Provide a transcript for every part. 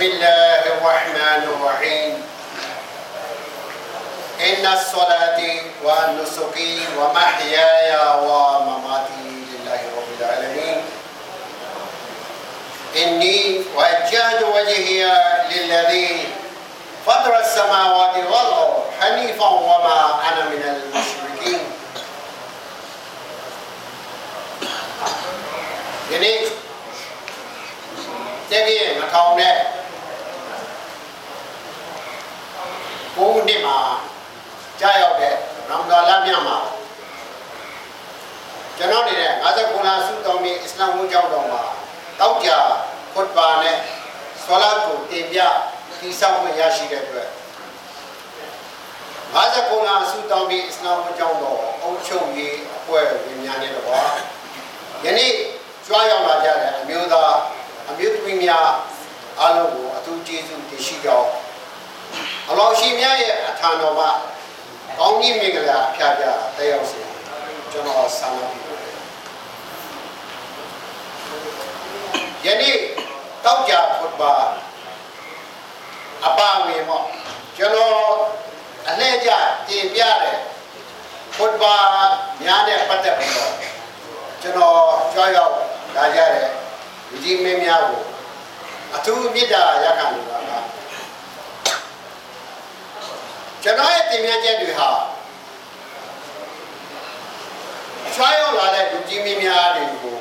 بسم الله الرحمن الرحيم إن الصلاة والنسك ومحياي ومماتي لله رب العالمين إني وجهت وجهي للذي فطر السماوات والأرض حنيفا وما أنا من المشركين Jadi, jadi nak kau ni နဲ့ကိုးနှစ်မှာကြာရောက်တဲ့ရမဒါလမြတ်မှာကျွန်တော်နေတဲ့59လဆုတောင်းပြီးအစ္စလာမ်ဝတ်ကြောင်းတော်မှာတောက်ကြခွတ်ပါနဲ့ဆွလာကိုတင်ပြတိဆောက်ခွင့်ရရှိတဲ့အတွက်59လဆုတောင်းပြီးအစ္စလာမ်ဝတ်ကြောင်းတော်အုပ်ချုပ်ရေးအဖွဲ့ဝင်များနဲ့တော့ယနေ့ကြွားရောက်လာကြတဲ့အမျိုးသားအမျိုးသမီးများအားလုံးကိုအထူးကျေးဇူးတင်ရှိကြောင်း အလောရှိမြတ်ရဲ့အထာတော်မှာကောင်းကြီးမင်္ဂလာဖျားပြတက်ရောက်စေကျွန်တော်ဆန္ဒပြုပါတယ်ယနေ့တောက်ကြဖုတ်ပါအပါဝင်ပေါ့ကျွန်တော်အလှည့်ကျတင်ပြတဲ့ဖုတ်ပါများတဲ့ပတ်သက်ပြီးတော့ကျွန်တော်ကြွားရောက်လာကြတဲ့ဒီကြီးမင်းများကိုအထူးမေတ္တာရခံလို့ပါ ကကျွန်တော်ရဲ့တင်ပြချက်တွေဟာချွားရောက်လာတဲ့လူကြီးမင်းများတွေကို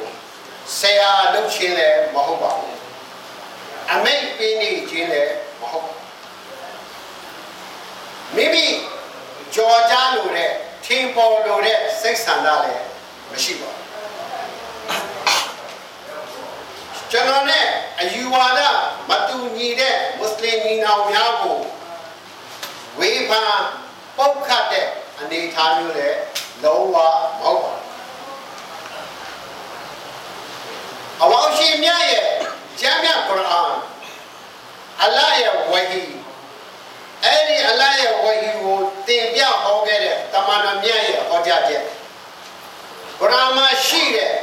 ဆရာလုပ်ချင်းလည်းမဟုတ်ပါဘူးအမိတ်ပေးနေခြင်းလည်းမဟုတ်မိမိကြော်ကြားလို့တဲ့ထင်ပေါ်လို့တဲ့စိတ်ဆန္ဒလည်းမရှိပါဘူးကျွန်တော်နဲ့အယူဝါဒမတူညီတဲ့မွတ်စလင်ညီနောင်များကို ဝေဖန်ပုတ်ခတ်တဲ့အနေအထားမျိုးလည်းလုံးဝမဟုတ်ပါဘူးအလောရှိမြတ်ရဲ့ကျမ်းမြတ်ကုရ်အာန်အလ္လာဟ်ရဲ့ဝဟီအဲ့ဒီအလ္လာဟ်ရဲ့ဝဟီကိုတင်ပြဟောခဲ့တဲ့တမန်တော်မြတ်ရဲ့ဟောကြားချက်ကုရ်အာန်မှာရှိတဲ့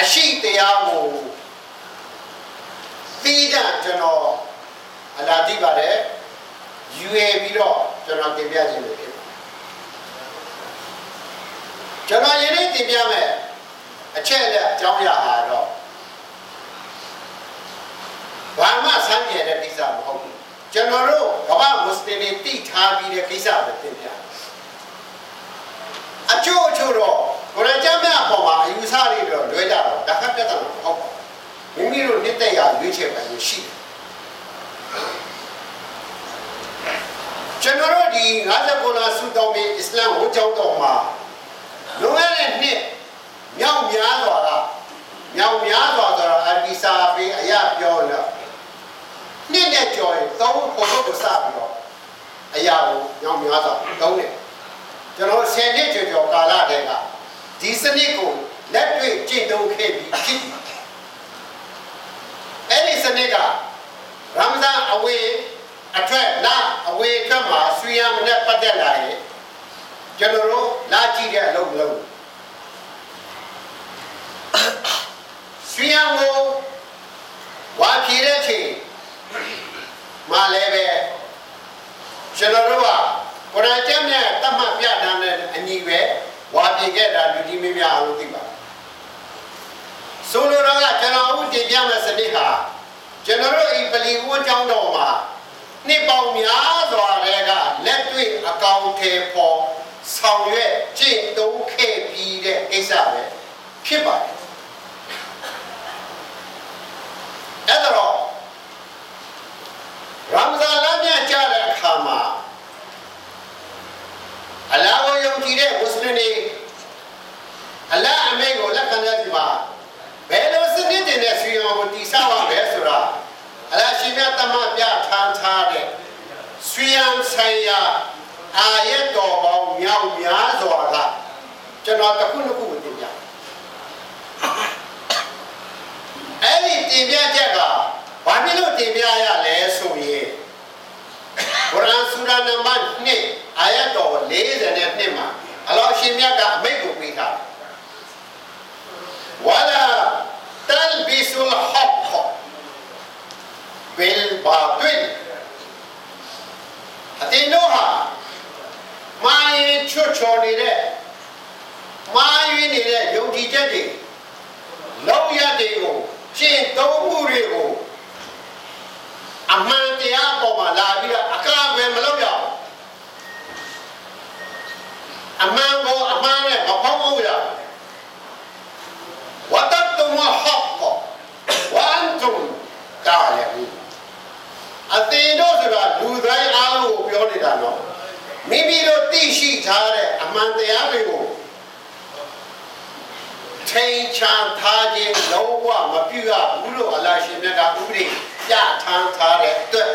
အရှိတရားကိုပြီးတာကျွန်တော်အလာသိပါတယ် ယူရပြီးတော့ကျွန်တော်တင်ပြခြင်းလို့ဖြစ်ပါတယ်ကျွန်တော်ယနေ့တင်ပြမယ်အချက်အလက်အကြောင်းအရာဟာတော့ဘာမှဆန်းကျင်တဲ့ကိစ္စမဟုတ်ဘူးကျွန်တော်တို့ကမ္ဘာမွတ်စလင်တွေတိထားပြီးတဲ့ကိစ္စပဲတင်ပြအချို့အချို့တော့ကိုရကြမ်းမြအပေါ်မှာအယူဆတွေတော့လွဲကြတော့ဒါကပြဿနာမဟုတ်ပါဘူးမိမိတို့နှစ်သက်ရာရွေးချယ်ပိုင်လို့ရှိတယ် ကျွန်တော်တို့ဒီ59လဆုတောင်းပြီးအစ္စလာမ်ဝတ်ကြောင်းတော်မှာလွန်ခဲ့တဲ့နှစ်မြောက်များစွာကမြောက်များစွာဆိုတာအဒီစာပေးအရာပြောလို့နှစ်နဲ့ကြော်ရင်သုံးဖို့ဖို့ကိုစပြီးတော့အရာကိုမြောက်များစွာသုံးတယ်ကျွန်တော်10နှစ်ကျော်ကျော်ကာလတည်းကဒီစနစ်ကိုလက်တွေ့ကျင့်သုံးခဲ့ပြီးဖြစ်အဲ့ဒီစနစ်ကရမဇန်အဝေး အထက်လာအဝေးအထက်မှာဆွေရမနဲ့ပတ်သက်လာရင်ကျွန်တော်တို့လာကြည့်တဲ့အလုပ်မလုပ်ဆွေရကိုဝါဖြေတဲ့ချိန်မှာလည်းပဲကျွန်တော်တို့ကကုရ်အာန်ကျမ်းနဲ့တတ်မှတ်ပြတာနဲ့အညီပဲဝါဖြေခဲ့တာလူကြီးမင်းများအောင်သိပါဆိုလိုတော့ကကျွန်တော်ဦးတင်ပြမယ့်စနစ်ဟာကျွန်တော်တို့ဤပလီဝန်းကျောင်းတော်မှာ နှစ်ပေါင်းများစွာတည်းကလက်တွေ့အကောင့်ထဲပေါ်ဆောင်ရွက်ကျင့်သုံးခဲ့ပြီးတဲ့ကိစ္စပဲဖြစ်ပါတယ်အဲ့တော့ရမဇန်လမြတ်ကြတဲ့အခါမှာအလာဝယုံကြည်တဲ့မွတ်စလင်တွေအလာအမေကိုလက်ခံတဲ့ဒီမှာဘယ်လိုစနစ်တင်တဲ့ဆွေအောင်ကိုတိဆောက်ရလဲဆိုတာအလာရှိမြတ်တမပြထမ်းထားတဲ့ ဆွေအောင်ဆိုင်ရာအာယတ်တော်ပေါင်းမြောက်များစွာကကျွန်တော်တစ်ခုတစ်ခုကိုတင်ပြအဲ့ဒီတင်ပြချက်ကဘာဖြစ်လို့တင်ပြရလဲဆိုရင်ကုရ်အာန်ဆူရာနံပါတ်2အာယတ်တော်42မှာအလောရှင်မြတ်ကအမိန့်ကိုပေးထားတယ်ဝါလာတလ်ဘီဆူလ်ဟက်ဘယ်ဘ ချွတ်ချော်နေတဲ့မာယွေးနေတဲ့ယုံကြည်ချက်တွေလောက်ရတွေကိုရှင်းသုံးမှုတွေကိုအမှန်တရားပေါ်မှာလာပြီးတော့အကာအကွယ်မလုပ်ရဘူးအမှန်ကိုအမှန်နဲ့မဖောက်ဖို့ရဝတ်တ်တုံဟပ်ကောဝမ်တုံတာရဘူး အသေးတို့ဆိုတာလူတိုင်းအားလုံးကိုပြောနေတာနော်မိမိတို့သိရှိထားတဲ့အမှန်တရားတွေကိုထိန်ချန်ထားခြင်းလုံးဝမပြုရဘူးလို့အလရှင်မြတ်ကဥပဒေပြထမ်းထားတဲ့အတွက်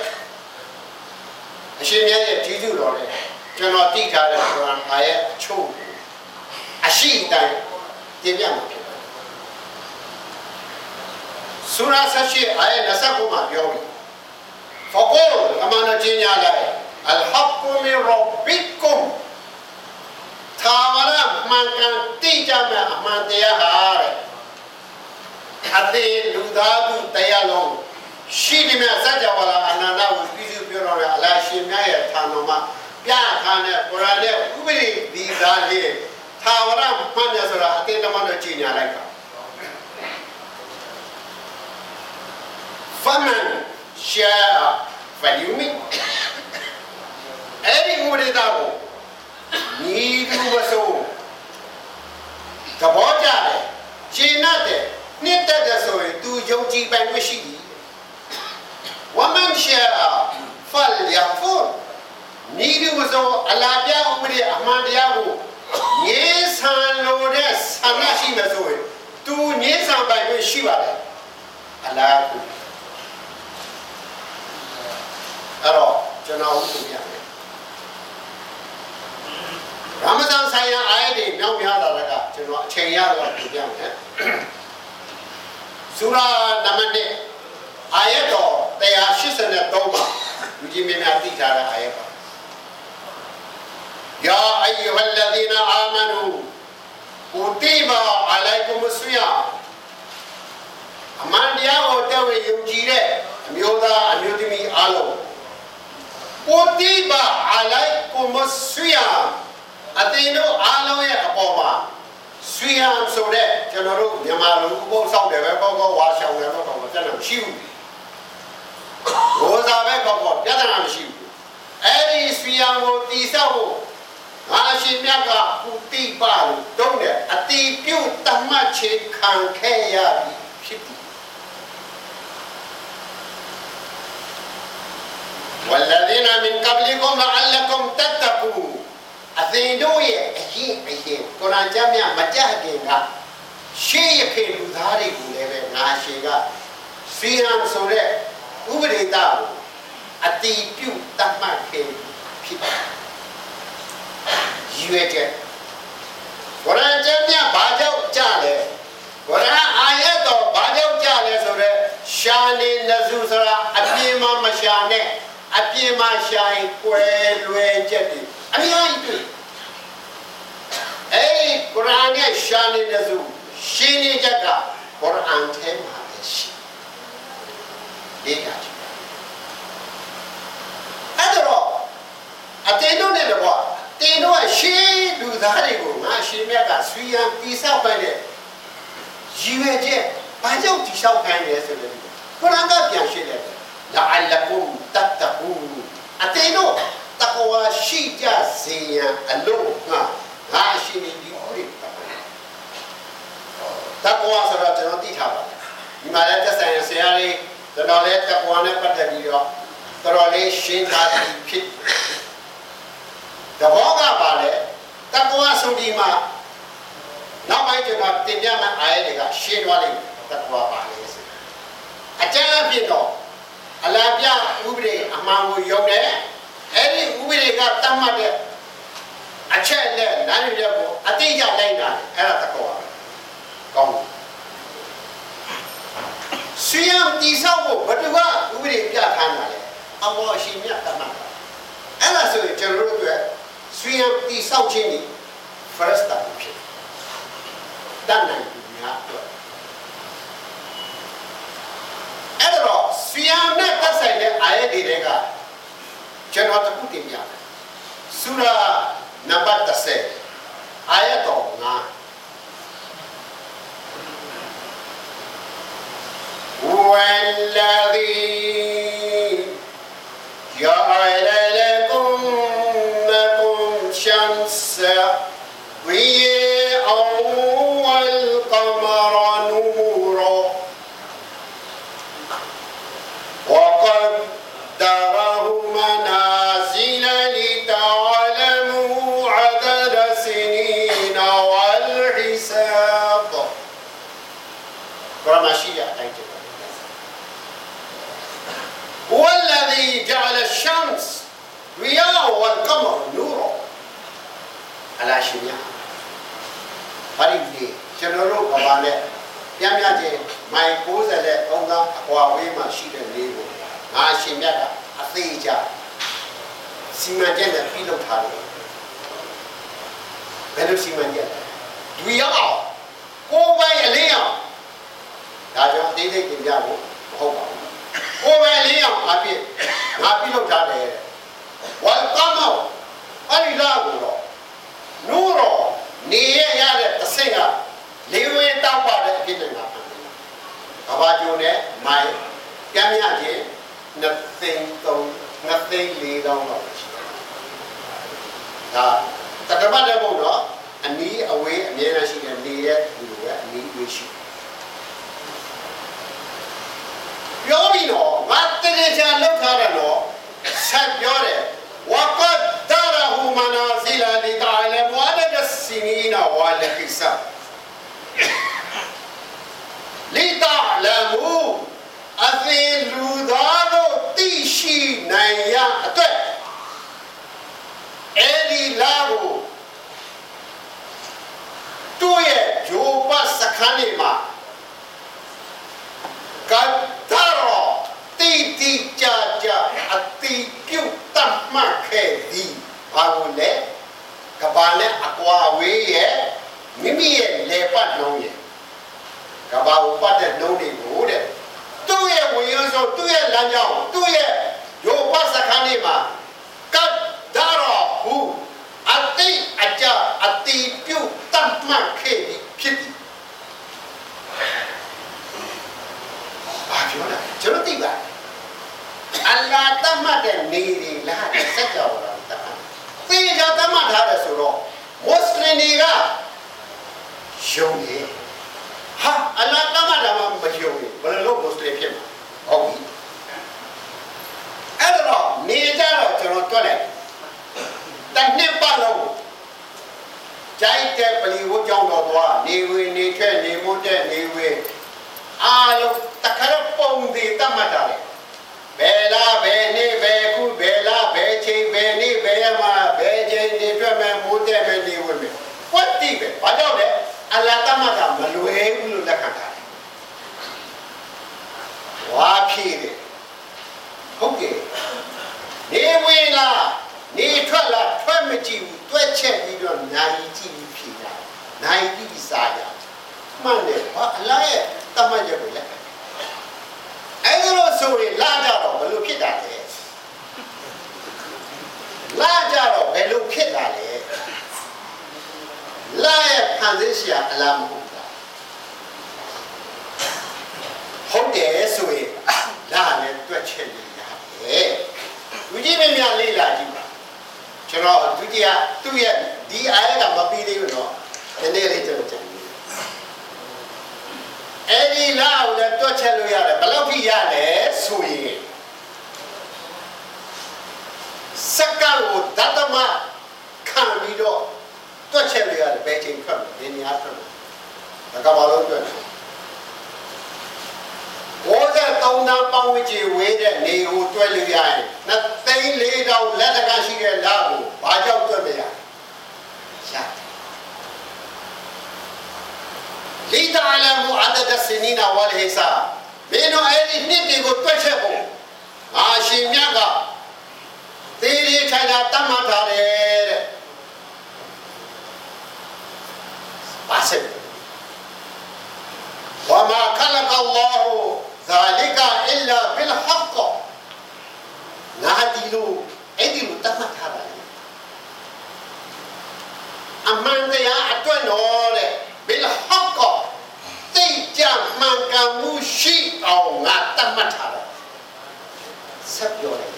အရှင်မြတ်ရဲ့ကြီးစုတော်နဲ့ကျွန်တော်သိထားတဲ့ကုရ်အာန်အာယတ်အချို့အရှိတိုင်းတင်ပြမှာဖြစ်ပါတယ်။ဆူရာ78အာယတ်29မှာပြောပြီး فقول အမှန်တော့ကျင်းရလိုက် الحق من ربكم သာဝရမှန်ကန်တိကျမဲ့အမှန်တရားဟာတဲ့အသေးလူသားသူတရားလုံးရှိဒီမဲ့စัจ java လာအနန္တကိုပြည့်စုံပြောတော်တဲ့အလားရှင်မြတ်ရဲ့ဌာနမှာပြထားတဲ့ကုရ်အာန်ရဲ့ဥပဒေဒီသားလေးသာဝရမှန်ရဆိုတာအသေးတမန်တော့ကြီးညာလိုက်ပါဖ မန်ရှာဖလျူမီအဲ့ဒီဥပဒေသားကိုညီသူမဆိုးသဘောကျတယ်ရှင်းတဲ့နှစ်သက်တဲ့ဆိုရင်သူယုံကြည်ပိုင်ခွင့်ရှိသည်ဝမန်ရှာဖလ်ယာဖူညီသူမဆိုးအလားပြဥပဒေအမှန်တရားကိုငြင်းဆန်လို့တဲ့ဆန္ဒရှိမယ်ဆိုရင်သူငြင်းဆန်ပိုင်ခွင့်ရှိပါတယ်အလားကူ အဲ့တော့ကျွန်တော်ဥပဒေပြရမဇန်ဆိုင်ရာအာယတ်တွေမြောက်များလာတဲ့ကကျွန်တော်အချိန်ရတော့ပြပြမယ်ဆူရာနံပါတ်1အာယတ်တော်183မှာလူကြီးမြတ်များသိထားတဲ့အာယတ်ပါယာအယုဟလဒီနာအာမနူကူတီဘာအလိုက်ကုမဆွယာအမှန်တရားကိုတဝေယုံကြည်တဲ့အမျိုးသားအမျိုးသမီးအားလုံး ကူတီဘာအလိုက်ကုမဆွယာအသင်တို့အားလုံးရဲ့အပေါ်မှာဆွေဟံဆိုတဲ့ကျွန်တော်တို့မြန်မာလူဥပုသ်ဆောင်တယ်ပဲပေါ့ပေါ့ဝါရှောင်တယ်ပေါ့ပေါ့ပြဿနာမရှိဘူးရိုးစားပဲပေါ့ပေါ့ပြဿနာမရှိဘူးအဲ့ဒီဆွေဟံကိုတိဆောက်ဖို့ငါရှင်မြတ်ကကုတိပါလို့တုံးတယ်အတိပြုတ်တမတ်ချေခံခဲ့ရပြီဖြစ်ပြီ والذين من قبلكم لعلكم تتقون အသင်တို့ရဲ့အရင်အရင်ကုရ်အာန်ကျမ်းမြတ်မကြခင်ကရှေးရခေလူသားတွေကိုလည်းပဲငါရှင်ကစီဟံဆိုတဲ့ဥပဒေတာကိုအတိပြုတတ်မှတ်ခဲ့ဖြစ်တယ်။ရွေတဲ့ကုရ်အာန်ကျမ်းမြတ်ဘာကြောင့်ကြလဲကုရ်အာန်အာယတ်တော်ဘာကြောင့်ကြလဲဆိုတော့ရှာနေနဇူဆိုတာအပြင်းမှမရှာနဲ့ အပြင်းမှရှာရင်ကွယ်လွယ်ချက်တွေအများကြီးတွေ့အဲ့ဒီကုရ်အာန်ရဲ့ရှာနေတဲ့စုရှင်းနေချက်ကကုရ်အာန်ထဲမှာပဲရှိလေ့လာကြည့်အဲ့တော့အတင်းတို့နဲ့တော့တင်းတို့ကရှင်းလူသားတွေကိုငါရှင်းမြတ်ကဆွေးရန်တိဆောက်ပိုင်တဲ့ရည်ရွယ်ချက်ဘာကြောင့်တိဆောက်ခိုင်းလဲဆိုတဲ့ကုရ်အာန်ကပြန်ရှင်းတယ် လာအလကုမ်တတ်တကူအတင်းတို့တကွာရှိကြစေရန်အလို့ငါငါရှိနေဒီဥရိတကွာဆိုတော့ကျွန်တော်သိထားပါတယ်ဒီမှာလည်းသက်ဆိုင်ရာဆရာလေးကျွန်တော်လည်းတကွာနဲ့ပတ်သက်ပြီးတော့တော်တော်လေးရှင်းထားပြီးဖြစ်တဘောကပါလေတကွာဆိုဒီမှာနောက်ပိုင်းကျွန်တော်တင်ပြမယ့်အားရတွေကရှင်းသွားလိမ့်မယ်တကွာပါလေဆိုအကျဉ်းအဖြစ်တော့ အလားပြဥပဒေအမှန်ကိုယုံတယ်အဲ့ဒီဥပဒေကတတ်မှတ်တဲ့အချက်နဲ့နားရတဲ့ကိုအတိအကျလိုက်တာအဲ့ဒါတကောပါကောင်းဆွေးရတိဆောက်ဖို့ဘယ်သူကဥပဒေပြထားတာလဲအမောရှိမြတ်တတ်မှတ်အဲ့ဒါဆိုရင်ကျွန်တော်တို့ကဆွေးရတိဆောက်ခြင်းဒီ first step ဖြစ်တတ်နိုင်ပြီများတော့အဲ့တော့ ဆီယာနဲ့သက်ဆိုင်တဲ့အာယတ်တွေကကျွန်တော်တခုတင်ပြဆူရာနံပါတ်30အာယတ်တော်ငါဝလ္လာဒီ برمشية أيضا هو الذي جعل الشمس ضياء والقمر نورا على شنيا ဘာလို့ဒီကျွန်တော်တို့ဘာလဲပြန်ပြချင်းမိုင်60နဲ့3သားအကွာဝေးမှာရှိတဲ့လေးကိုငါရှင်မြတ်ကအသေးချစီမံချက်နဲ့ပြုလုပ်ထားတယ်ဘယ်လိုစီမံချက်လဲဒွေအောင်ကိုယ်ပိုင်အလင်းအောင် ဒါကြောင့်အသေးသေးပြင်ပြဖို့မဟုတ်ပါဘူးကိုယ်ပိုင်အလင်းအောင်အပြည့်ငါပြုလုပ်ထားတယ်ဝါကမောအဲ့ဒီလာကိုတော့နူရောနေရရတဲ့တစ်ဆင့်ကလေးဝင်းတောက်ပါတဲ့အဖြစ်နဲ့ငါဖန်တယ်။ကဘာကျိုးနဲ့မိုင်ကမ်းမြချင်းနှစ်သိန်းသုံးနှစ်သိန်းလေးတောင်းတော့ရှိတယ်။ဒါတက္ကမတဲ့ဘုံတော့အနီးအဝေးအမြဲတမ်းရှိတဲ့နေတဲ့လူတွေကအနီးအဝေးရှိတယ်။ ပြောပြီးတော့ငါတကယ်ချာလောက်ထားတယ်တော့ဆက်ပြောတယ်ဝကတ်ဒါရဟူမနာဇီလာလီတာလမဝဒဒစနီနာဝါလခိဆာလီတာလမူအသင်လူသားတို့သိရှိနိုင်ရအတွက်အဲ့ဒီလာကိုတို့ရဲ့ဂျိုးပတ်စခန်းတွေမှာကတ်ဒါရောတိတိကြကြအတိပြုတ်တတ်မှတ်ခဲ့သည် ဘာလို့လဲကဘာနဲ့အကွာဝေးရဲ့မိမိရဲ့လေပတ်လုံးရဲ့ကဘာကိုပတ်တဲ့လုံးတွေကိုတဲ့သူ့ရဲ့ဝင်ရုံဆိုသူ့ရဲ့လမ်းကြောင်းသူ့ရဲ့ရိုးပတ်စခန်းတွေမှာကတ်ဒါရောဟူအတိအကြအတိပြုတ်တတ်မှတ်ခဲ့သည်ဖြစ်သည်ဘာပြောလဲကျွန်တော်သိပါတယ်အလ္လာဟ်တတ်မှတ်တဲ့နေတွေလားစัจ java လာတတ်မှတ် သေချာတတ်မှတ်ထားတယ်ဆိုတော့မွတ်စလင်တွေကယုံတယ်ဟာအလ္လာဟ်တတ်မှတ်တာမှမယုံဘူးဘယ်လိုလုပ်မွတ်စလင်ဖြစ်မှာဟုတ်ပြီအဲ့တော့နေကြတော့ကျွန်တော်တွက်လိုက်တနှစ်ပတ်လုံးကြိုက်တဲ့ပလီဝတ်ကြောင်းတော်သွားနေဝေနေထွက်နေမွတ်တဲ့နေဝေအားလုံးတခါတော့ပုံသေးတတ်မှတ်တာလေ ဘယ်လားဘယ်နေ့ဘယ်ခုဘယ်လားဘယ်ချိန်ဘယ်နေ့ဘယ်မှာဘယ်ချိန်နေထွက်မယ်မွတ်တဲ့မယ်နေဝင်မယ်ဝတ်တိပဲဘာကြောင့်လဲအလ္လာဟ်တတ်မှတ်တာမလွယ်ဘူးလို့လက်ခံတာဝါဖြည့်တယ်ဟုတ်ကဲ့နေဝင်လားနေထွက်လားထွက်မကြည့်ဘူးတွက်ချက်ပြီးတော့နိုင်ကြည့်ပြီးဖြေတာနိုင်ကြည့်ပြီးစားကြမှန်တယ်ဘာအလားရဲ့တတ်မှတ်ချက်ကိုလက်ခံအဲ့ဒါလို့ဆိုရင်လာကြတော့ဘယ်လိုဖြစ်တာလဲလာကြတော့ဘယ်လိုဖြစ်တာလဲလာရဲ့ဖန်ဆင်းရှာအလားမဟုတ်တာဟုတ်တယ်ဆိုရင်လာလည်းတွက်ချက်လို့ရတယ်လူကြီးမင်းများလေးလာကြည့်ပါကျွန်တော်ဒုတိယသူ့ရဲ့ဒီအားရကမပြီးသေးဘူးနော်နည်းနည်းလေးကျွန်တော်ကြည့်အဲ့ဒီလာကိုလည်းတွက်ချက်လို့ရတယ်ဘယ်လောက်ဖြစ်ရလဲဆိုရင်စက္ကန့်ကိုဒသမခံပြီးတော့တွက်ချက်လို့ရတယ်ဘယ်ချိန်ထွက်လဲဘယ်နေရာထွက်လဲဒါကဘာလို့တွက်လဲ53တန်းပေါင်းဝချေဝေးတဲ့နေကိုတွက်လို့ရရင်နှစ်သိန်း၄တောင်လက်တကရှိတဲ့လာကိုဘာကြောင့်တွက်မရရတယ် လိတာလမူအဒဒစနီနာဝလ်ဟိဆာမင်းတို့အဲ့ဒီနှစ်တွေကိုတွက်ချက်ဖို့အာရှင်မြတ်ကသေရီထိုင်တာတတ်မှတ်ထားတယ်တဲ့ပါစေဝမာခလကအလ္လာဟူဇာလီကာအ illa bil haqq ငါဒီလိုအဲ့ဒီလိုတတ်မှတ်ထားတာလေအမှန်တရားအတွက်တော့တဲ့ ဘယ်ဟော့ကောသိကြမှန်ကန်မှုရှိအောင်ငါတတ်မှတ်ထားတယ်ဆက်ပြောတယ်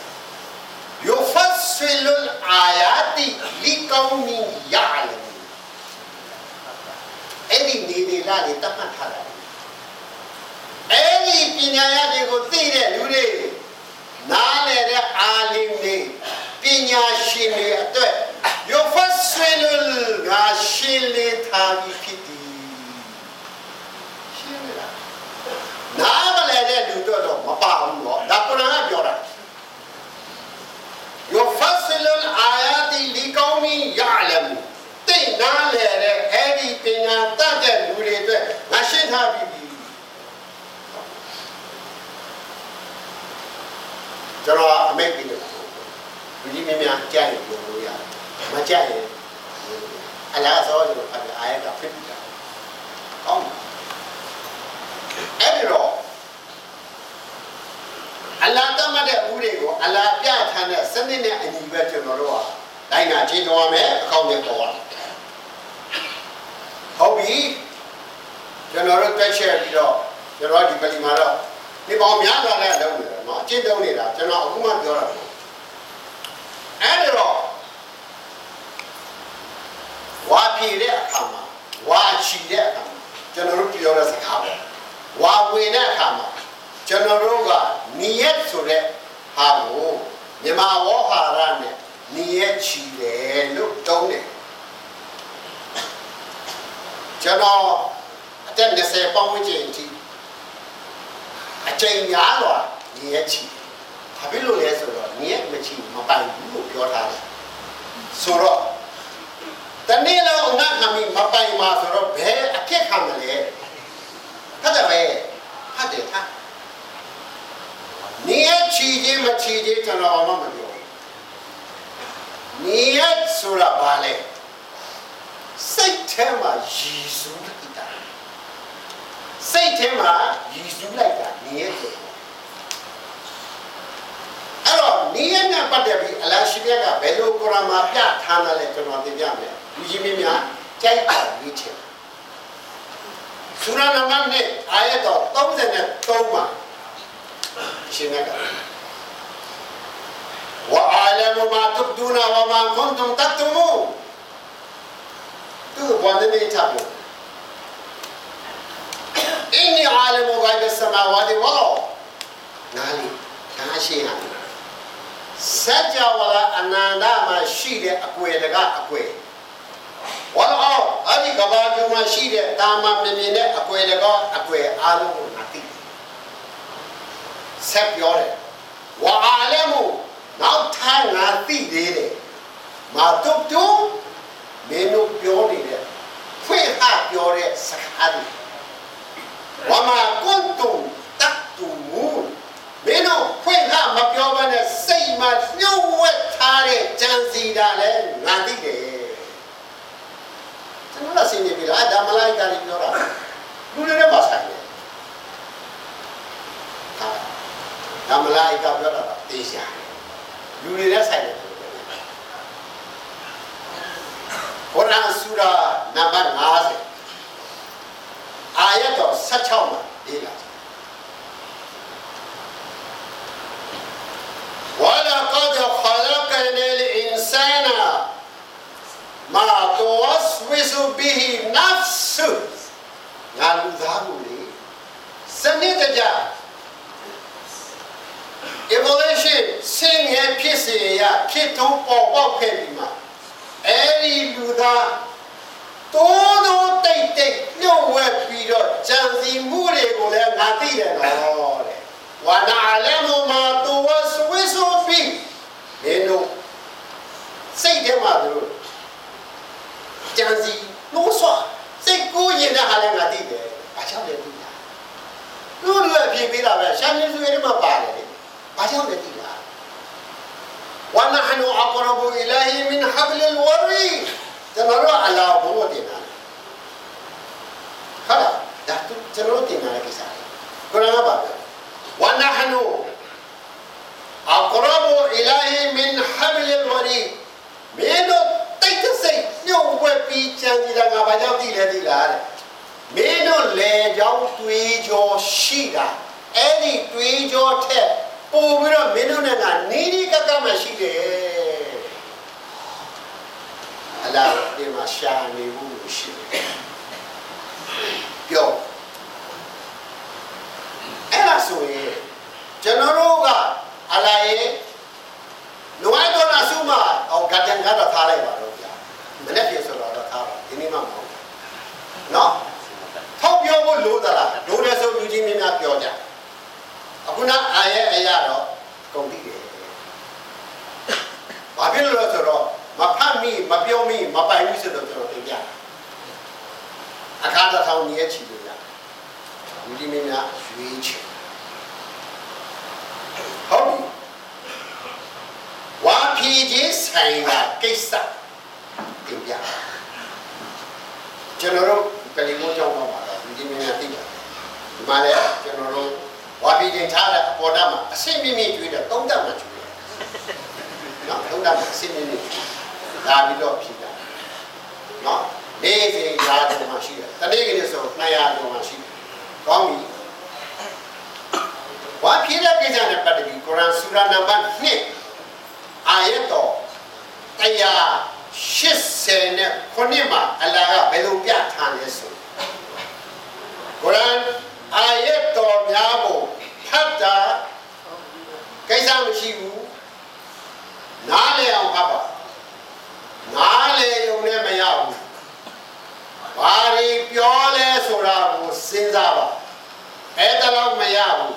يفصل الآيات لقوم يعلمون အဲ့ဒီနေနေလာတွေတတ်မှတ်ထားတယ်အဲ့ဒီပညာရတွေကိုသိတဲ့လူတွေနားလည်တဲ့အာလင်တွေပညာရှင်တွေအတွက် يفصل ငါရှင်းလင်းထားပြီးဖြစ်သည် ယ် ရှင်းလားနားမလည်တဲ့လူတို့တော့မပါဘူးတော့ဒါကုရ်အာန်ကပြောတာ يفصل الآيات لقوم يعلمون သိနားလေတဲ့အဲ့ဒီပညာတတ်တဲ့လူတွေအတွက်ငါရှင်းထားပြီးပြီကျွန်တော်အမိတ်ပြီးတယ်လူကြီးမင်းများကြိုက်ရင်ပြောလို့ရတယ်မကြိုက်ရင်အလားစောကျွန်တော်ဖတ်တဲ့အာယတ်ကဖြစ်ပြီးတာဟုတ် အဲ့ဒီတော့အလာတမတဲ့ဦးတွေကိုအလာပြထမ်းတဲ့စနစ်နဲ့အညီပဲကျွန်တော်တို့ကတိုင်းနာချင်းတော်မယ်အကောင့်တွေပေါ်လာဟုတ်ပြီကျွန်တော်တို့တွက်ချက်ပြီးတော့ကျွန်တော်ဒီပလီမာတော့ဒီပေါင်းများစွာနဲ့လုပ်နေတယ်နော်အကျင့်သုံးနေတာကျွန်တော်အခုမှပြောတာအဲ့ဒီတော့ဝါဖြေတဲ့အခါမှာဝါချီတဲ့အခါမှာကျွန်တော်တို့ပြောတဲ့စကားပဲ ဝါဝင်တဲ့အခါမှာကျွန်တော်တို့ကနိယတ်ဆိုတဲ့ဟာကိုမြန်မာဝေါ်ဟာရနဲ့နိယတ်ချီတယ်လို့တုံးတယ်ကျွန်တော်အသက်20ပေါင်းဝန်းကျင်အထိအချိန်များတော့နိယတ်ချီဘာဖြစ်လို့လဲဆိုတော့နိယတ်မချီမပိုင်ဘူးလို့ပြောထားတယ်ဆိုတော့တနေ့လုံးအငတ်ခံပြီးမပိုင်မှာဆိုတော့ဘယ်အဖြစ်ခံမလဲ ဟုတ်တယ်ပဲဟုတ်တယ်ဟာနေရချီခြင်းမချီခြင်းကျွန်တော်မှမပြောဘူးနေရဆိုတာဘာလဲစိတ်ထဲမှာရည်စူးလိုက်တာစိတ်ထဲမှာရည်စူးလိုက်တာနေရဆိုအဲ့တော့နေရနဲ့ပတ်သက်ပြီးအလရှိမြတ်ကဘယ်လိုကုရ်အာန်မှာပြထားတယ်လဲကျွန်တော်သိပြမယ်လူကြီးမင်းများကြိုက်ပါရွေးချယ် ဆူရာနံပါတ်1အာယတ်တော်33မှာရှင်မြတ်က وأعلم ما تبدون وما كنتم تكتمون သူဘာနေနေချပ်လို့ إني عالم غيب السماوات والأرض နားလေဒါရှိရစัจ java အနန္တမှာရှိတဲ့အကွယ်တကအကွယ် ဝါလောအဲ့ဒီကဘာကျုံမှာရှိတဲ့တာမမြင်မြင်တဲ့အကွယ်တကအကွယ်အားလုံးကိုနာသိဆက်ပြောတယ်ဝါအာလမူနောက်ထပ်ငါသိသေးတယ်မာတုတ်တုမင်းတို့ပြောနေတဲ့ဖွင့်ဟပြောတဲ့စကားတွေဝမာကွန်တုတတ်တူမူမင်းတို့ဖွင့်ဟမပြောဘဲနဲ့စိတ်မှာညှို့ဝှက်ထားတဲ့ကြံစီတာလဲငါသိတယ် ကျွန်တော်ကဆင်းနေပြီလားဒါမလိုက်တာပြောတာလူတွေနဲ့မဆိုင်ဘူးဟာဒါမလိုက်တာပြောတာတေးရှာလူတွေနဲ့ဆိုင်တယ်ကုရ်အာန်ဆူရာနံပါတ်50အာယတ်တော်16မှာရေးလာတယ် ولقد خلقنا withu bihi nafsu ငါလူသားကိုလေစနစ်တကျ evolution ဆင်းရဲဖြစ်စေရဖြစ်ထုံးပေါ်ပေါက်ခဲ့ပြီးမှအဲဒီလူသားတိုးတိုးတိတ်တိတ်ညှို့ဝဲပြီးတော့ကြံစီမှုတွေကိုလည်းငါသိတယ်နော်တဲ့ဝါနာအလမမာတူဝဆွေဆိုပြီးမင်းတို့ မင်ဟဘလ်ဝရီကျွန်တော်တို့အလာဘုံတင်တာဟာဒါကျွန်တော်တင်တာကိစ္စကိုရမ်းပါပဲဝနဟနူအကရဘူအီလာဟီမင်ဟဘလ်ဝရီမင်းတို့တိတ်တဆိတ်ညှို့ဝဲပြီးပြန်ကြည့်တာငါဘာကြောင့်သိလဲသိလားတဲ့မင်းတို့လေကြောင်းတွေးကြောရှိတာအဲ့ဒီတွေးကြောထက်ပို့ပြီးတော့မင်းတို့နဲ့ကနီးနီးကပ်ကပ်မှရှိတယ်အ လားဒီမှာရှာနေမှုရှိတယ်ပြောအဲ့ဒါဆိုရင်ကျွန်တော်တို့ကအလားရဲ့လွိုင်းတော်လာစုမအောင်ဂတ်တန်ကတော့ထားလိုက်ပါတော့ဗျာမနေ့ပြေဆိုတော့ထားပါဒီနေ့မှမဟုတ်နော်ထောက်ပြောဖို့လိုသလားလိုတယ်ဆိုလူကြီးများများပြောကြအခုနအာရဲ့အရာတော့ကုန်ပြီတယ်ဘာဖြစ်လို့လဲဆိုတော့ မဖတ်မိမပြောမိမပိုင်မိဆိုတော့ကျွန်တော်တင်ပြအခါတစ်ထောင်ကြီးချီလို့ရလူကြီးများများရွေးချယ်ဟုတ်ပြီဝါဖြီကြီးဆိုင်ရာကိစ္စတင်ပြကျွန်တော်တို့ကလေးမိုးကြောင်းတော့ပါတော့လူကြီးများများသိပါတယ်ဒီမှာလည်းကျွန်တော်တို့ဝါဖြီကြီးထားတဲ့အပေါ်တက်မှာအဆင့်မြင့်မြင့်ကျွေးတယ်သုံးတက်မှာကျွေးတယ်နော်သုံးတက်မှာအဆင့်မြင့်မြင့် လာပြီးတော့ဖြီးတာနော်နေ့စဉ်ရာကျော်မှာရှိတယ်တနေ့ကလေးဆို200ကျော်မှာရှိတယ်ကောင်းပြီဝါဖြီတဲ့ကိစ္စနဲ့ပတ်သက်ပြီးကုရ်အာန်ဆူရာနံပါတ်2အာယတ်တော်180နဲ့ခုနှစ်မှာအလ္လာဟ်ကဘယ်လိုပြထားလဲဆိုကုရ်အာန်အာယတ်တော်များကိုဖတ်တာကိစ္စမရှိဘူးနားလည်အောင်ဖတ်ပါ နားလည်ုံနဲ့မရဘူးဘာတွေပြောလဲဆိုတာကိုစဉ်းစားပါအဲ့ဒါတော့မရဘူး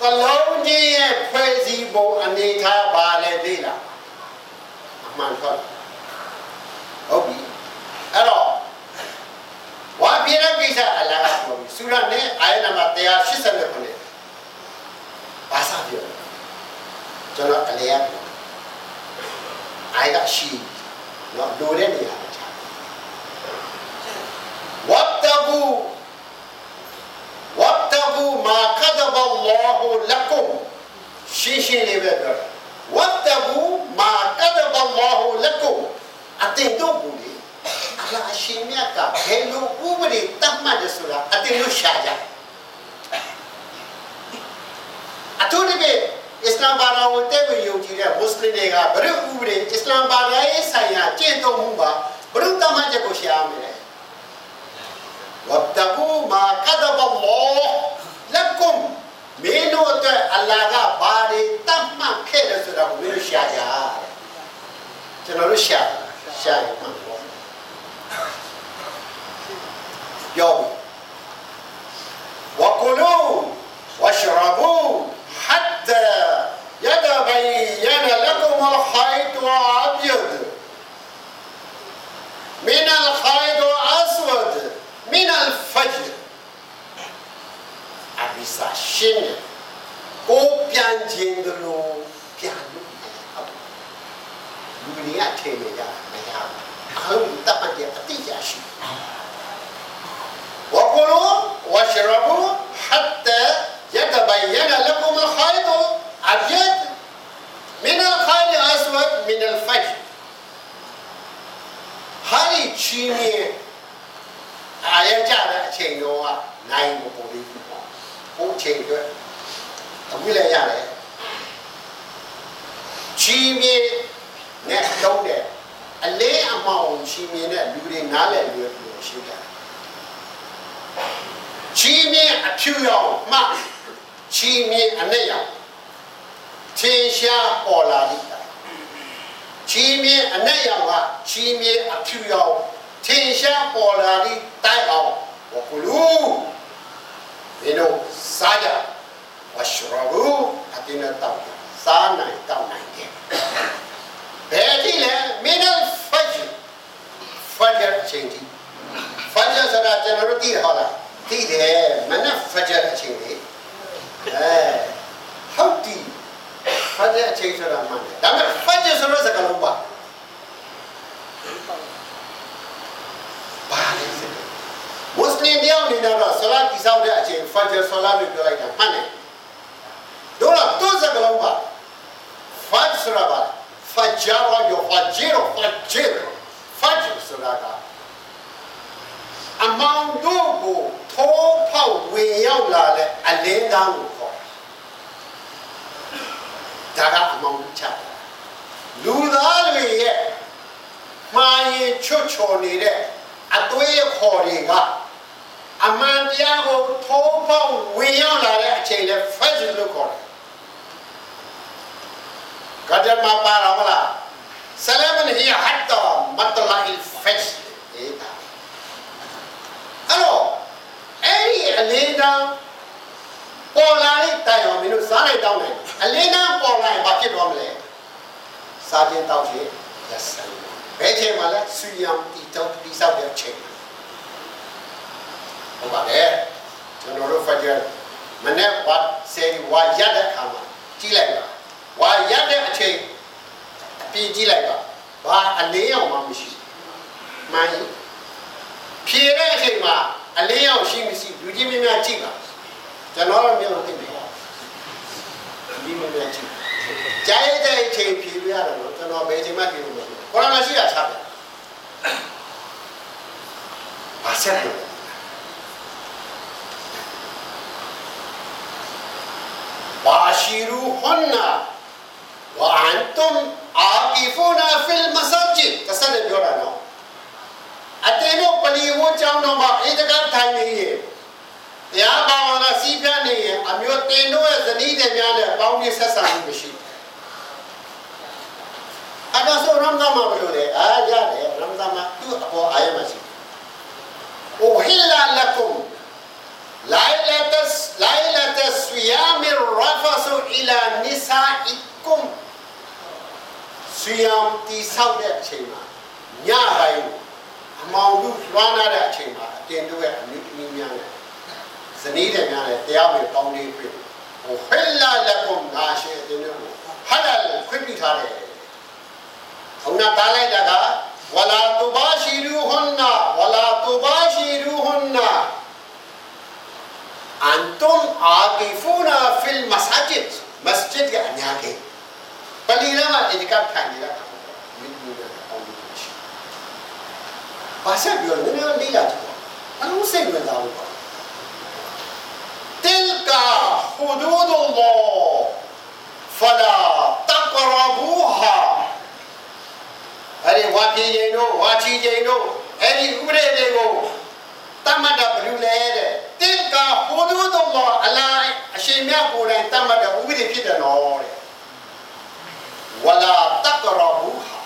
သလုံးကြီးရဲ့ဖွဲ့စည်းပုံအနေထားပါလေသိလားအမှန်တော့ဟုတ်ပြီအဲ့တော့ဝါပြေတဲ့ကိစ္စအလ္လာဟ်ကပြောပြီးဆူရာနဲ့အာယတ်နံပါတ်189နဲ့ဘာသာပြောကျွန်တော်အလျက်အာယတ်ရှိ နော်လိုတဲ့နေရာမှာချဝတ်တကူဝတ်တကူမာကဒဘအလ္လာဟူလကုမ်ရှင်းရှင်းလေးပဲပြောတာဝတ်တကူမာကဒဘအလ္လာဟူလကုမ်အတင်တော့ဘူးလေအလ္လာဟ်ရှင်မြတ်ကဘယ်လိုဥပဒေတတ်မှတ်တယ်ဆိုတာအတင်လို့ရှာကြအထူးသဖြင့် အစ္စလာမ်ဘာသာကိုတည့်ဝင်ယုံကြည်တဲ့မွတ်စလင်တွေကဘရုဥပဒေအစ္စလာမ်ဘာသာရဲ့ဆိုင်ရာကျင့်သုံးမှုမှာဘရုတမန်ချက်ကိုရှာရမယ်ဝတ်တကူမာကဒဘလောလကုမ်မင်းတို့အတွက်အလ္လာဟ်ကဘာတွေတတ်မှတ်ခဲ့လဲဆိုတာကိုမင်းတို့ရှာကြကျွန်တော်တို့ရှာရှာရမှာပေါ့ပြောပြီဝကူလူဝရှရာ မင်းတို့စားကြဝရှရဘူအတင်းနဲ့တောက်ကြစားနိုင်တောက်နိုင်တယ်ဘယ်ကြည့်လဲမင်းတို့ဖတ်ကြ လင်တယောက်အနေနဲ့တော့ဆလာတ်တိဆောက်တဲ့အချိန်ဖတ်ဂျာဆလာတ်လို့ပြောလိုက်တာမှန်တယ်တို့တော့သူစကလုံးပါဖတ်ဆိုတာပါဖတ်ဂျာရောဖတ်ဂျီရောဖတ်ဂျီဖတ်ဂျဆိုတာကအမောင်တို့ကိုထိုးဖောက်ဝင်ရောက်လာတဲ့အလင်းသားကိုခေါ်ဒါကအမောင်ချလူသားတွေရဲ့မှားရင်ချွတ်ချော်နေတဲ့အသွေးခေါ်တွေက အမှန်တရားကိုထိုးပေါက်ဝင်ရောက်လာတဲ့အချိန်လဲ flash လို့ခေါ်တယ်ကကြမှာပါရမလားဆလမန်ဟီဟတ်တာမတလာအီဖက်ရှ်အေးတာအဲ့တော့အဲ့ဒီအလင်းတန်းပေါ်လာတဲ့တိုင်အောင်မင်းတို့စားလိုက်တောင်းတယ်အလင်းတန်းပေါ်လာရင်ဘာဖြစ်သွားမလဲစားခြင်းတောက်ခြင်းရက်စံဘယ်ချိန်မှလဲဆူယံတီတောက်တီဆောက်တဲ့ချိန် ဟုတ်ပါတယ်ကျွန်တော်တို့ဖတ်ကြမနေ့ဝါဆယ်ဝါရတဲ့အခါမှာကြည့်လိုက်ပါဝါရတဲ့အချိန်ပြင်ကြည့်လိုက်ပါဘာအလေးအောင်မှမရှိမှန်ရင်ဖြေတဲ့အချိန်မှာအလေးအောင်ရှိမရှိလူကြီးမင်းများကြည့်ပါကျွန်တော်တို့မျိုးသိပြီဒီမင်းများကြည့်ကြိုက်တဲ့အချိန်ဖြေပြရတယ်နော်ကျွန်တော်ဘယ်ချိန်မှဖြေလို့မရဘူးကိုရမရှိတာချတယ်ဘာဆက်လို့ باشروهن وأنتم عاكفون في المساجد တဆက်နေပြောတာနော်အတေတို့ပလီဝတ်ကြောင်းတော့မှအေးတကထိုင်နေရင်တရားဘာဝနာစီးပြနေရင်အမျိုးတင်တို့ရဲ့ဇနီးတွေများနဲ့ပေါင်းပြီးဆက်ဆံမှုမရှိအဒါဆိုရမ်ဒါမှာဘယ်လိုလဲအာရတယ်ရမ်ဒါမှာသူ့အပေါ်အာရမရှိ။အိုဟီလာလကုမ် ليلة ليلة صيام الرفث إلى نسائكم ဆွေယံတီဆောက်တဲ့အချိန်မှာညပိုင်းအမောင်လူလွှမ်းလာတဲ့အချိန်မှာအတင်တို့ရဲ့အမိသမီးများနဲ့ဇနီးတွေများနဲ့တရားဝင်ပေါင်းလေးပြဟိုဟဲလာလကုမ်ငါရှိအတင်တို့ဟလာခွင့်ပြုထားတယ်ခုနတားလိုက်တာကဝလာတူဘာရှိရူဟွန်နာဝလာတူဘာရှိရူဟွန်နာ မစဂျစ်ကအများကြီးပလီလာမှာအင်ဒီကပ်ခံနေတာမင်းတို့ကအောင်းလို့ရှိဘာဆက်ပြောလဲနည်းနည်းလေးလာကြည့်ပါအလုံးစိတ်ဝင်စားဖို့ပါ تلك حدود الله فلا تقربوها အဲ့ဒီဝါပြေရင်တို့ဝါချီရင်တို့အဲ့ဒီဥပဒေတွေကို မတ်တာဘယ်လိုလဲတဲ့တင်ကဟိုဒူတော်မအလားအရှင်မြတ်ကိုယ်တိုင်တမတ်တာဥပဒေဖြစ်တယ်နော်တဲ့ဝလာတကရဘူဟာ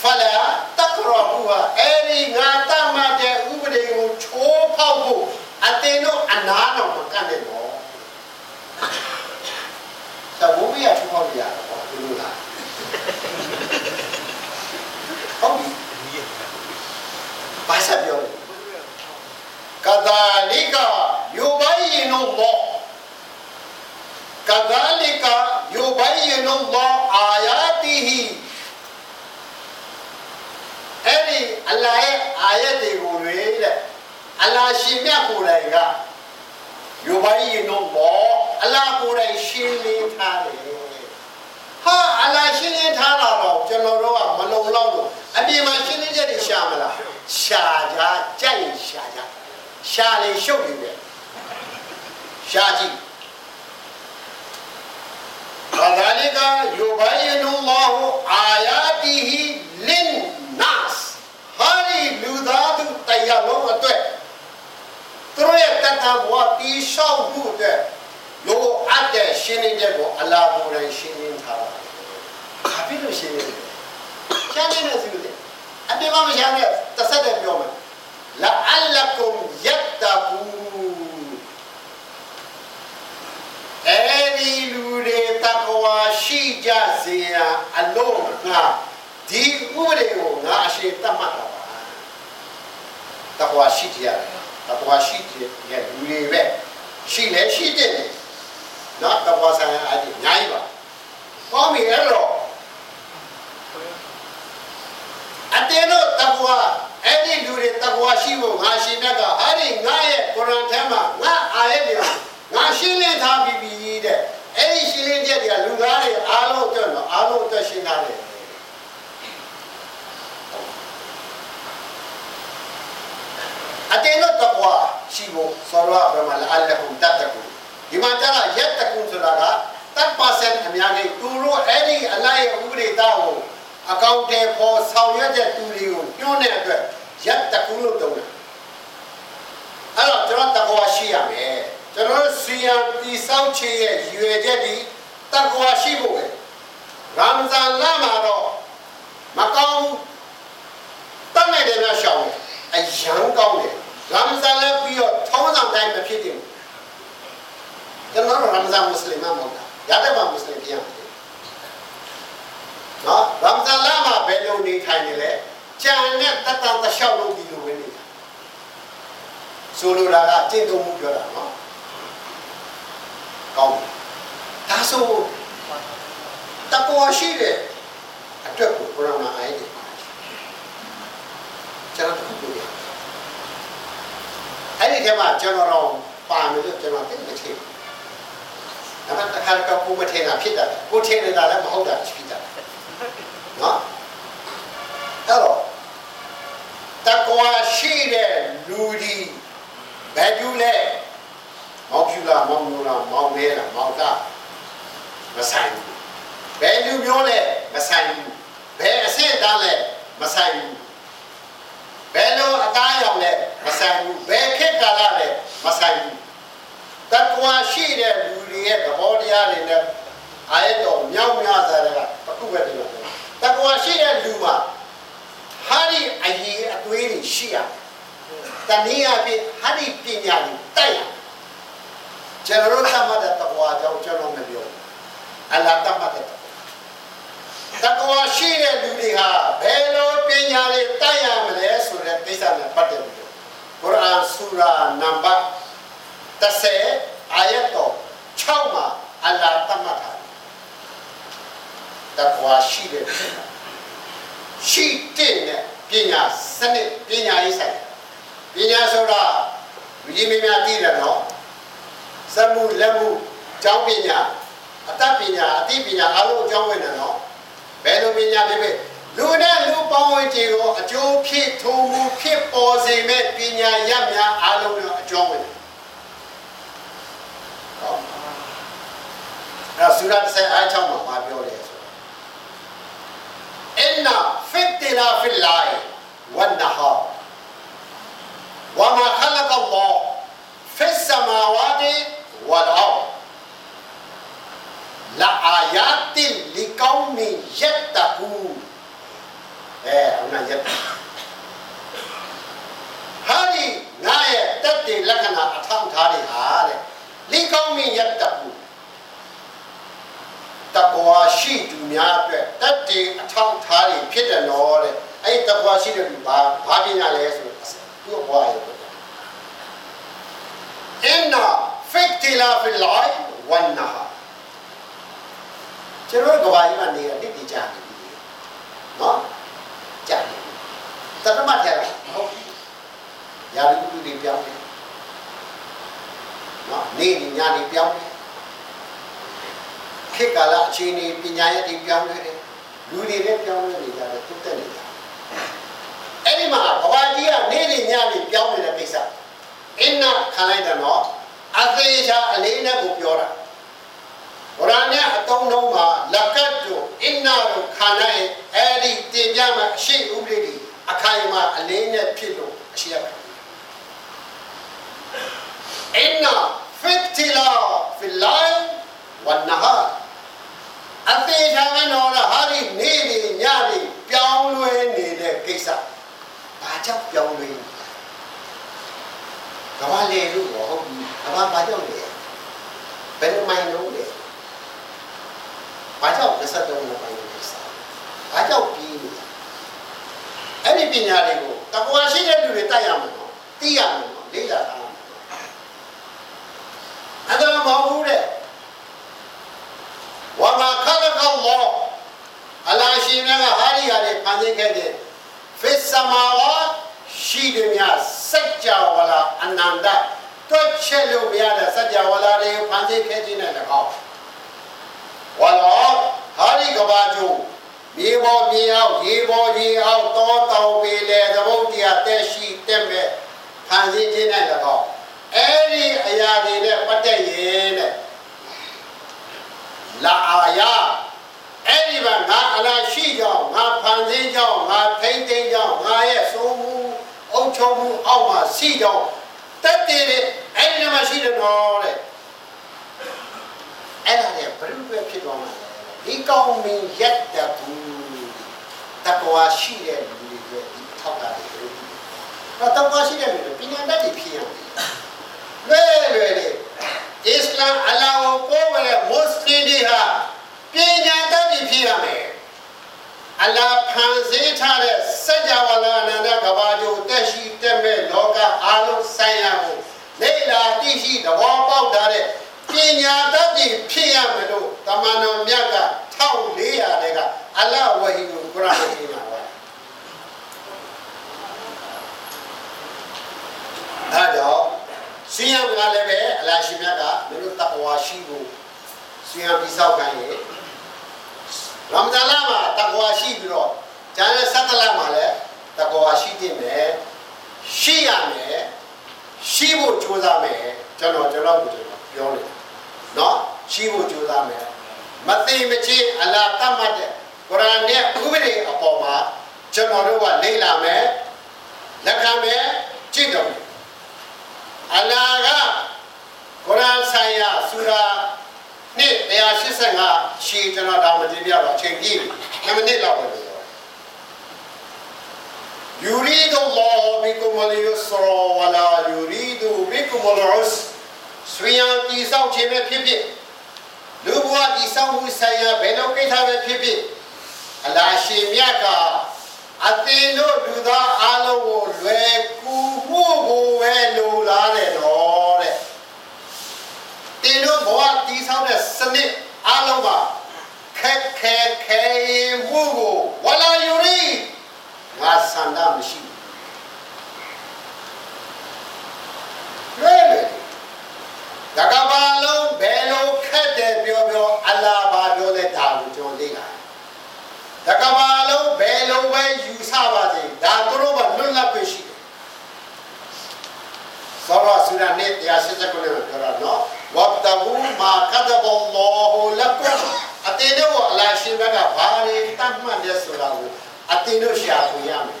ဖလာတကရဘူဟာအဲ့ဒီ င်းရမ်းနဲ့တစ်ဆက်တည်းပြောမယ်လာအလကုမ်ယက်တကူအဲဒီလူတွေတကွာရှိကြစေရအလုံးငါဒီဥပဒေကိုငါအရှိတတ်မှတ်တာပါတကွာရှိကြရတယ်တကွာရှိကြရဲ့လူတွေပဲရှိလဲရှိတယ်နော်တကွာဆိုင်ရာအကြီးအများကြီးပါကောင်းပြီအဲ့တော့ အတင်းတော့တကွာအဲ့ဒီလူတွေတကွာရှိဖို့ငါရှင်မြတ်ကအဲ့ဒီငါရဲ့ကုရ်အာန်ထဲမှာငါအာယတ်တွေငါရှင်းလင်းထားပြီးပြီတဲ့အဲ့ဒီရှင်းလင်းချက်တွေကလူသားတွေအားလုံးအတွက်တော့အားလုံးအတွက်ရှင်းထားတယ်အတင်းတော့တကွာရှိဖို့ဆောရဘရမလာအလဟုတတ်တကူဒီမှာကျတော့ရက်တကူဆိုတာကတပ်ပါစံအများကြီးသူတို့အဲ့ဒီအလိုက်ဥပဒေသားကို အကောင့်တွေပေါ်ဆောင်ရွက်တဲ့သူတွေကိုညှို့တဲ့အတွက်ရက်တကူလို့တုံးတယ်အဲ့တော့ကျွန်တော်တကွာရှိရမယ်ကျွန်တော်စီယံတီဆောက်ချေရဲ့ရွယ်ချက်ဒီတကွာရှိဖို့ပဲရမ်ဇန်လမှာတော့မကောင်းဘူးတတ်နိုင်တယ်များရှောင်းတယ်အယံကောင်းတယ်ရမ်ဇန်လည်းပြီးတော့ထုံးစံတိုင်းမဖြစ်တယ်ကျွန်တော်ရမ်ဇန်မွတ်စလင်မမဟုတ်တာရတဲ့ဘာမွတ်စလင်ပြန်တယ်နော်ရမ်ဇန်လမှာဘယ်လိုနေ ထိုင်နေလဲကြံနဲ့တတ်တတ်တလျှောက်လို့ဒီလိုပဲနေတာဆိုလိုတာကတင့်တုံမှုပြောတာနော်ကောင်းဒါဆိုတကောရှိတဲ့အတွက်ကိုကုရ်အာန်မှာအားရတယ်ကျွန်တော်တို့ပြောရအဲ့ဒီထဲမှာကျွန်တော်တော့ပါမယ်လို့ကျွန်တော်သိမချင်ဘူးဒါပေမဲ့တစ်ခါကကိုမထင်တာဖြစ်တာကိုထင်နေတာလည်းမဟုတ်တာဖြစ်တာနော် အဲ့တော့တကွာရှိတဲ့လူဒီဘယ်သူလဲမောင်ဖြူလားမောင်မျိုးလားမောင်မဲလားမောင်ကမဆိုင်ဘူးဘယ်လူမျိုးလဲမဆိုင်ဘူးဘယ်အဆင့်တန်းလဲမဆိုင်ဘူးဘယ်လိုအသားရောင်လဲမဆိုင်ဘူးဘယ်ခေတ်ကာလလဲမဆိုင်ဘူးတကွာရှိတဲ့လူတွေရဲ့သဘောတရားတွေနဲ့အာရတော်မြောက်များစားတဲ့ကတစ်ခုပဲတည်းလို့တကွာရှိတဲ့လူမှာဟာဒီအရေးအသွေးတွေရှိရ တနည်းအားဖြင့်ဟာဒီပညာတွေတိုက်ရကျွန်တော်တို့သတ်မှတ်တဲ့တကွာကြောင့်ကျွန်တော်မပြောအလားသတ်မှတ်တဲ့တကွာရှိတဲ့လူတွေဟာဘယ်လိုပညာတွေတိုက်ရမလဲဆိုတဲ့ကိစ္စနဲ့ပတ်သက်ပြီးကုရ်အာန်ဆူရာနံပါတ်30အာယတ်တော်6မှာအလ္လာဟ်သတ်မှတ်ထားတယ်တကွာရှိတဲ့ရှိတဲ့နဲ့ပညာစနစ်ပညာရေးဆိုင် ပညာဆိုတာလူကြီးမင်းများသိတယ်နော်စမှုလက်မှုကျောင်းပညာအတတ်ပညာအသိပညာအလုံးအကြောင်းဝင်တယ်နော်ဘယ်လိုပညာဖြစ်ဖြစ်လူနဲ့လူပေါင်းဝင်ခြင်းကိုအကျိုးဖြစ်ထုံမှုဖြစ်ပေါ်စေမဲ့ပညာရများအလုံးနဲ့အကြောင်းဝင်တယ်အဲ့ဆူရာ30အား6မှာပါပြောတယ်ဆိုအင်နာဖစ်တီလာဖီလိုင်ဝန်နဟာဝမာခလကလောဖစ်ဆမာဝါတီဝလအောလာအာယာတင်လီကောင်းမီယက်တကူအဲအနာယက်ဟာ ဒီငါရဲ့တက်တဲ့လက္ခဏာအထောက်ထားတွေဟာတဲ့လီကောင်းမီယက်တကူတကွာရှိသူများအတွက်တက်တဲ့အထောက်ထားတွေဖြစ်တယ်နော်တဲ့အဲ့တကွာရှိတဲ့လူဘာဘာပညာလဲဆို သူ့ဘွားရဲ့အင်နာဖစ်တီလာဖီလိုင်ဝန်နာကျွန်တော်ကဘာကြီးမှနေရတိတိကျနေပြီနော်ကြာနေတတမထဲလာဟုတ်ရာလူလူတွေပြောင်းတယ်နော်နေညနေပြောင်းတယ်ခေတ်ကာလအခြေအနေပညာရည်တွေပြောင်းလဲတယ်လူတွေလည်းပြောင်းလဲနေကြတယ်တုတ်တက်နေကြ အဲ့ဒီမှာဘဝကြီးကနေနေညနေပြောင်းနေတဲ့ကိစ္စအင်းနာခံလိုက်တယ်နော်အသေးချာအလေးနဲ့ကိုပြောတာဗုဒ္ဓမြတ်အတုံးလုံးမှာလက်ကတ်တို့အင်းနာတို့ခံလိုက်အဲ့ဒီတင်ပြမှာအရှိဥပဒေတွေအခိုင်အမာအလေးနဲ့ဖြစ်လို့အရှိရတယ်အင်းနာဖစ်တီလာဖီလိုင်ဝန်နဟာအသေးချာကတော့ဟာဒီနေနေညနေပြောင်းလဲနေတဲ့ကိစ္စ ဘာကြောင့်ပြောင်းလဲကဘာလေလို့ဟုတ်ပြီကဘာဘာကြောင့်လဲဘယ်မိုင်းလို့လဲဘာကြောင့်လက်ဆက်တော့မပိုင်လို့စားဘာကြောင့်ပြီးလဲအဲ့ဒီပညာတွေကိုတကွာရှိတဲ့လူတွေတိုက်ရမှာနော်သိရမှာနော်လေ့လာတာအဲ့ဒါမဟုတ်ဘူးတဲ့ဝမာခလကောလောအလာရှိမြတ်ကဟာဒီဟာတွေဖန်ဆင်းခဲ့တဲ့ ဖစ်ဆမာဝါရှိတယ်များစัจ java လာအနန္တတွက်ချက်လို့မရတဲ့စัจ java လာတွေဖန်ဆင်းခဲ့ခြင်းနဲ့၎င်းဝလောဟာဒီကဘာကျုံမြေပေါ်မြေအောက်ရေပေါ်ရေအောက်တောတောင်ပေလေသဘုတ်တရားတက်ရှိတက်မဲ့ဖန်ဆင်းခြင်းနဲ့၎င်းအဲ့ဒီအရာတွေနဲ့ပတ်သက်ရင်တဲ့လာအာယာ အဲ့ဒီမှာငါအလားရှိကြောင်းငါဖန်ဆင်းကြောင်းငါထိမ့်သိမ်းကြောင်းငါရဲ့စိုးမှုအုပ်ချုပ်မှုအောက်မှာရှိကြောင်းတက်တည်တဲ့အဲ့ဒီမှာရှိတယ်နော်တဲ့အဲ့ဒါနဲ့ဘယ်လိုပဲဖြစ်သွားမှာလဲဒီကောင်းမင်းရက်တကူတကွာရှိတဲ့လူတွေဒီထောက်တာတွေတော့တကွာရှိတဲ့လူတွေပညာတတ်တွေဖြစ်ရတယ်လွယ်လွယ်လေးအစ္စလာမ်အလာကိုကိုးဝဲတဲ့မွတ်စလင်တွေဟာ ပညာတတ်တွေဖြစ်ရမယ်အလာဖန်ဆင်းထားတဲ့စัจ java လာအနန္တကဘာကျိုတက်ရှိတက်မဲ့လောကအလုံးဆိုင်ရာကိုလေ့လာသိရှိသဘောပေါက်ထားတဲ့ပညာတတ်တွေဖြစ်ရမယ်လို့တမန်တော်မြတ်က1400တဲ့ကအလဝဟီကိုကုရ်အာန်မှာပြောတာဒါကြောင့်စီယံကလည်းပဲအလာရှိမြတ်ကမင်းတို့တကွာရှိဖို့စီယံပြီးဆောက်ခိုင်းရေ ရမဒန်လမှာတကွာရှိပြီးတော့ကျန်တဲ့ဆက်တလမှာလည်းတကွာရှိတင်မယ်ရှိရမယ်ရှိဖို့ကြိုးစားမယ်ကျွန်တော်ကျွန်တော်ကိုကျွန်တော်ပြောနေเนาะရှိဖို့ကြိုးစားမယ်မသိမချင်းအလာတတ်မှတ်တဲ့ကုရ်အာန်ရဲ့ဥပဒေအပေါ်မှာကျွန်တော်တို့ကလေ့လာမယ်လက်ခံမယ်ကြည့်တော့မယ်အလာက 85ရှည်ကျွန်တော်ဒါမတင်ပြပါချိန်ကြီး9မိနစ်လောက်ပဲပြော يريد الله بكم اليسر ولا يريد بكم العسر ဆွေရန်တည်ဆောက်ခြင်းပဲဖြစ်ဖြစ်လူဘဝတည်ဆောက်မှုဆိုင်ရာဘယ်လိုကိစ္စပဲဖြစ်ဖြစ်အလာရှင်မြတ်ကအသင်တို့လူသားအလုံးကိုလွယ်ကူမှုကိုပဲလိုလားတဲ့တော့ တဲ့တင်တို့ဘဝတိဆောက်တဲ့စနစ်အလုံးပါခက်ခဲခဲမှုကိုဝလာယူရီငါဆန္ဒမရှိဘူးလွယ်လွယ်တကဘာလုံးဘယ်လိုခက်တယ်ပြောပြောအလာဘာပြောလဲဒါကိုကျွန်တော်သိတာတကဘာလုံးဘယ်လိုပဲယူဆပါစေဒါတို့ဘာလွတ်လပ်ပဲရှိတယ်သောရဆူရာနဲ့တရားစစ်စကုနဲ့ပြောတာနော် ဝတ်တဘူမာကဒဘအလ္လာဟူလကုမ်အတင်းတို့အလာရှင်ဘက်ကဘာတွေတတ်မှတ်လဲဆိုတာကိုအတင်းတို့ရှာဖွေရမယ်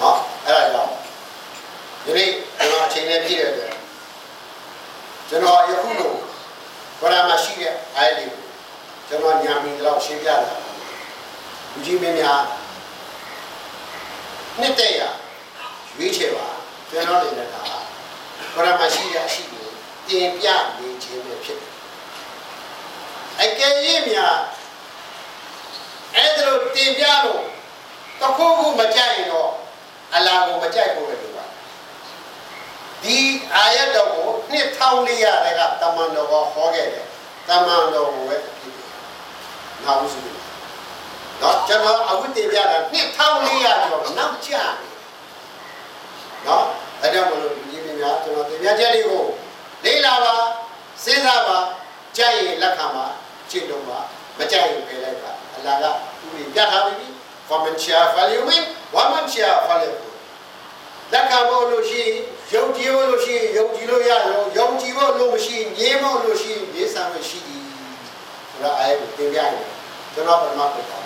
နော်အဲ့ဒါကြောင့်ဒီနေ့ကျွန်တော်အချိန်နဲ့ပြည့်တဲ့အတွက်ကျွန်တော်ယခုလိုဘရမရှိတဲ့အားလေးကိုကျွန်တော်ညာမီတော့ရှင်းပြတာလူကြီးမင်းများနှစ်တဲ့ရရွေးချယ်ပါကျွန်တော်နေတဲ့ကဘရမရှိတဲ့အရှိကို တင်ပြနေခြင်းပဲဖြစ်တယ်အကယ်၍များအဲ့ဒါလို့တင်ပြလို့တခုခုမကြိုက်ရင်တော့အလာကိုမကြိုက်ဘူးပဲလို့ပါဒီအာယတ်တော်ကိုနှစ်1400တဲ့ကတမန်တော်ကဟောခဲ့တယ်တမန်တော်ကိုပဲဖြစ်တယ်နောက်စုတော့ကျွန်တော်အခုတင်ပြတာနှစ်1400ကျော်နောက်ကျတယ်နော်ဒါကြောင့်မလို့ဒီပြည်များကျွန်တော်တင်ပြချက်တွေကို လေ့လာပါစဉ်းစားပါကြိုက်ရင်လက်ခံပါကျင့်တော့ပါမကြိုက်ရင်ပယ်လိုက်ပါအလာကသူ့ပြထားပြီ comment share value win one man share value လက်ခံဖို့လို့ရှိရင်ယုံကြည်ဖို့လို့ရှိရင်ယုံကြည်လို့ရရောယုံကြည်ဖို့လို့မရှိရင်ငြင်းဖို့လို့ရှိရင်ငြင်းဆန်လို့ရှိသည်ဆိုတော့အဲကိုသင်ပြရတယ်ကျွန်တော်ပထမပြတာ